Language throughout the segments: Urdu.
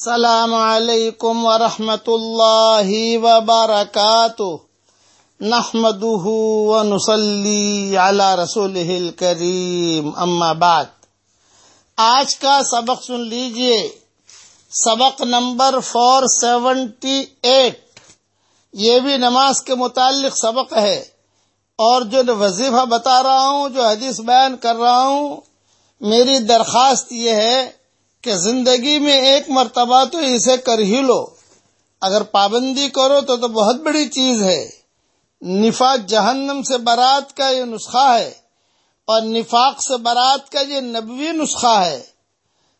السلام علیکم ورحمۃ اللہ وبرکاتہ۔ نحمده ونصلي على رسوله الكريم اما بعد۔ آج کا سبق سن لیجیے۔ سبق نمبر فور سیونٹی ایٹ یہ بھی نماز کے متعلق سبق ہے۔ اور جو وظیفہ بتا رہا ہوں، جو حدیث بیان کر رہا ہوں، میری درخواست یہ ہے کہ زندگی میں ایک مرتبہ تو اسے کر ہی لو۔ اگر پابندی کرو تو تو بہت بڑی چیز ہے۔ نفاق جہنم سے برات کا یہ نسخہ ہے اور نفاق سے برات کا یہ نبوی نسخہ ہے۔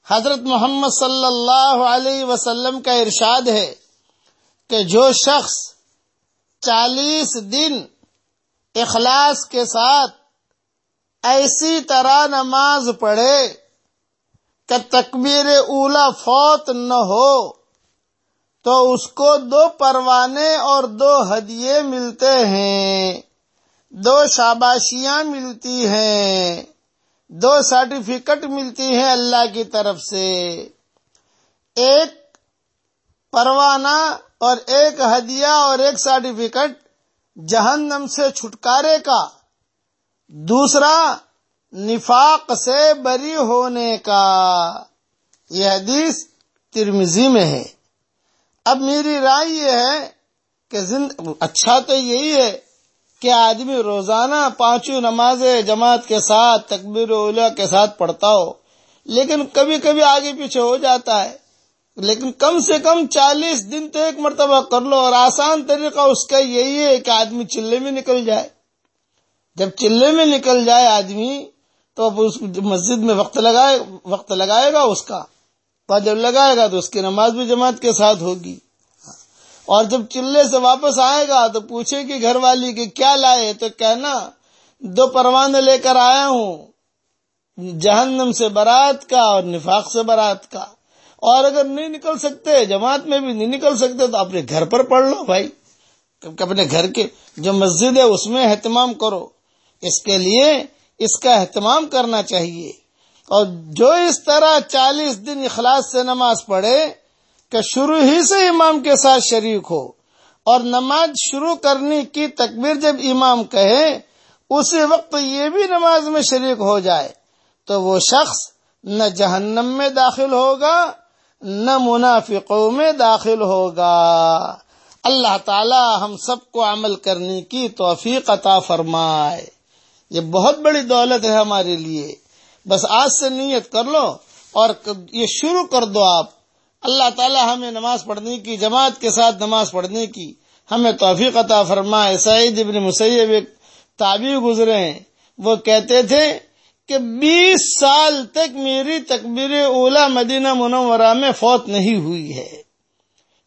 حضرت محمد صلی اللہ علیہ وسلم کا ارشاد ہے کہ جو شخص چالیس دن اخلاص کے ساتھ ایسی طرح نماز پڑھے کہ تکبیر اولا فوت نہ ہو، تو اس کو دو پروانے اور دو ہدیے ملتے ہیں۔ دو شاباشیاں ملتی ہیں، دو سرٹیفکیٹ ملتی ہیں اللہ کی طرف سے۔ ایک پروانہ اور ایک ہدیہ اور ایک سرٹیفکیٹ جہنم سے چھٹکارے کا۔ دوسرا نفاق سے بری ہونے کا یہ حدیث ترمزی میں ہے۔ اب میری رائے یہ ہے کہ زند... اچھا تو یہی ہے کہ آدمی روزانہ پانچوں نمازیں جماعت کے ساتھ، تکبیر اولا کے ساتھ پڑھتا ہو، لیکن کبھی کبھی آگے پیچھے ہو جاتا ہے۔ لیکن کم سے کم چالیس دن تو ایک مرتبہ کر لو اور آسان طریقہ اس کا یہی ہے کہ آدمی چلے میں نکل جائے۔ جب چلے میں نکل جائے آدمی تو اب اس مسجد میں وقت لگائے وقت لگائے گا اس کا۔ تو جب لگائے گا تو اس کی نماز بھی جماعت کے ساتھ ہوگی۔ اور جب چلے سے واپس آئے گا تو پوچھے کہ گھر والی کہ کیا لائے؟ تو کہنا، دو پروانے لے کر آیا ہوں، جہنم سے برات کا اور نفاق سے برات کا۔ اور اگر نہیں نکل سکتے، جماعت میں بھی نہیں نکل سکتے، تو اپنے گھر پر پڑھ لو بھائی۔ اپنے گھر کے جو مسجد ہے، اس میں اہتمام کرو۔ اس کے لیے اس کا اہتمام کرنا چاہیے۔ اور جو اس طرح چالیس دن اخلاص سے نماز پڑھے، کہ شروع ہی سے امام کے ساتھ شریک ہو۔ اور نماز شروع کرنے کی تکبیر جب امام کہے، اسی وقت یہ بھی نماز میں شریک ہو جائے۔ تو وہ شخص نہ جہنم میں داخل ہوگا، نہ منافقوں میں داخل ہوگا۔ اللہ تعالی ہم سب کو عمل کرنے کی توفیق عطا فرمائے۔ یہ بہت بڑی دولت ہے ہمارے لیے۔ بس آج سے نیت کر لو اور یہ شروع کر دو آپ۔ اللہ تعالی ہمیں نماز پڑھنے کی، جماعت کے ساتھ نماز پڑھنے کی ہمیں توفیق عطا فرمائے۔ سعید ابن مسیب ایک تعبیر گزرے ہیں۔ وہ کہتے تھے کہ بیس سال تک میری تکبیر اولا مدینہ منورہ میں فوت نہیں ہوئی ہے۔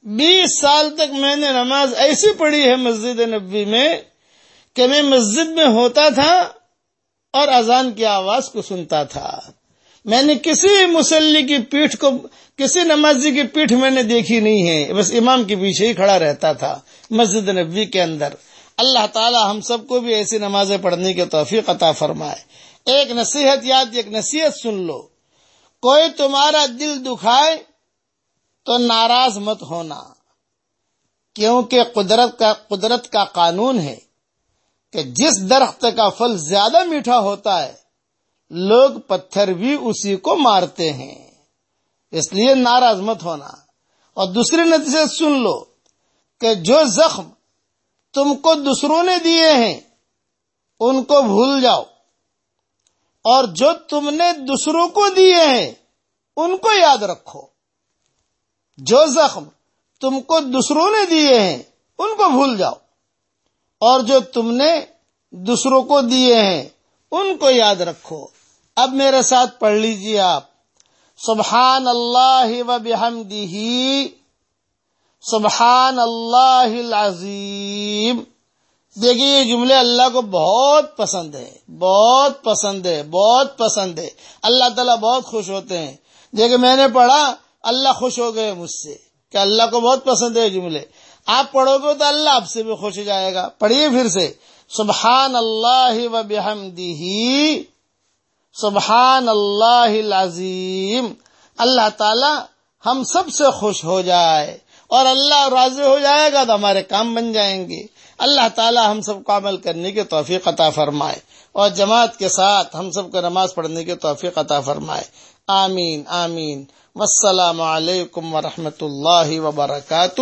بیس سال تک میں نے نماز ایسی پڑھی ہے مسجد نبی میں کہ میں مسجد میں ہوتا تھا اور اذان کی آواز کو سنتا تھا۔ میں نے کسی مسلی کی پیٹھ کو، کسی نمازی کی پیٹھ میں نے دیکھی نہیں ہے۔ بس امام کے پیچھے ہی کھڑا رہتا تھا مسجد نبی کے اندر۔ اللہ تعالی ہم سب کو بھی ایسی نمازیں پڑھنے کی توفیق عطا فرمائے۔ ایک نصیحت یاد، ایک نصیحت سن لو۔ کوئی تمہارا دل دکھائے تو ناراض مت ہونا۔ کیونکہ قدرت کا قدرت کا قانون ہے۔ کہ جس درخت کا پھل زیادہ میٹھا ہوتا ہے، لوگ پتھر بھی اسی کو مارتے ہیں۔ اس لیے ناراض مت ہونا۔ اور دوسری نتیجے سن لو کہ جو زخم تم کو دوسروں نے دیے ہیں، ان کو بھول جاؤ۔ اور جو تم نے دوسروں کو دیے ہیں، ان کو یاد رکھو۔ جو زخم تم کو دوسروں نے دیے ہیں، ان کو بھول جاؤ۔ اور جو تم نے دوسروں کو دیے ہیں، ان کو یاد رکھو۔ اب میرے ساتھ پڑھ لیجیے آپ۔ سبحان اللہ و بحمدہ۔ سبحان اللہ العظیم۔ دیکھیے، یہ جملے اللہ کو بہت پسند ہے بہت پسند ہے بہت پسند ہے اللہ تعالیٰ بہت خوش ہوتے ہیں۔ دیکھیں میں نے پڑھا، اللہ خوش ہو گئے مجھ سے۔ کہ اللہ کو بہت پسند ہے جملے؟ آپ پڑھو گے تو اللہ آپ سے بھی خوش ہو جائے گا۔ پڑھیے پھر سے۔ سبحان اللہ و سبحان اللہ العظیم۔ اللہ تعالی ہم سب سے خوش ہو جائے۔ اور اللہ راضی ہو جائے گا تو ہمارے کام بن جائیں گے۔ اللہ تعالی ہم سب کو عمل کرنے کی توفیق عطا فرمائے۔ اور جماعت کے ساتھ ہم سب کو نماز پڑھنے کی توفیق عطا فرمائے۔ آمین آمین۔ والسلام علیکم ورحمۃ اللہ وبرکاتہ۔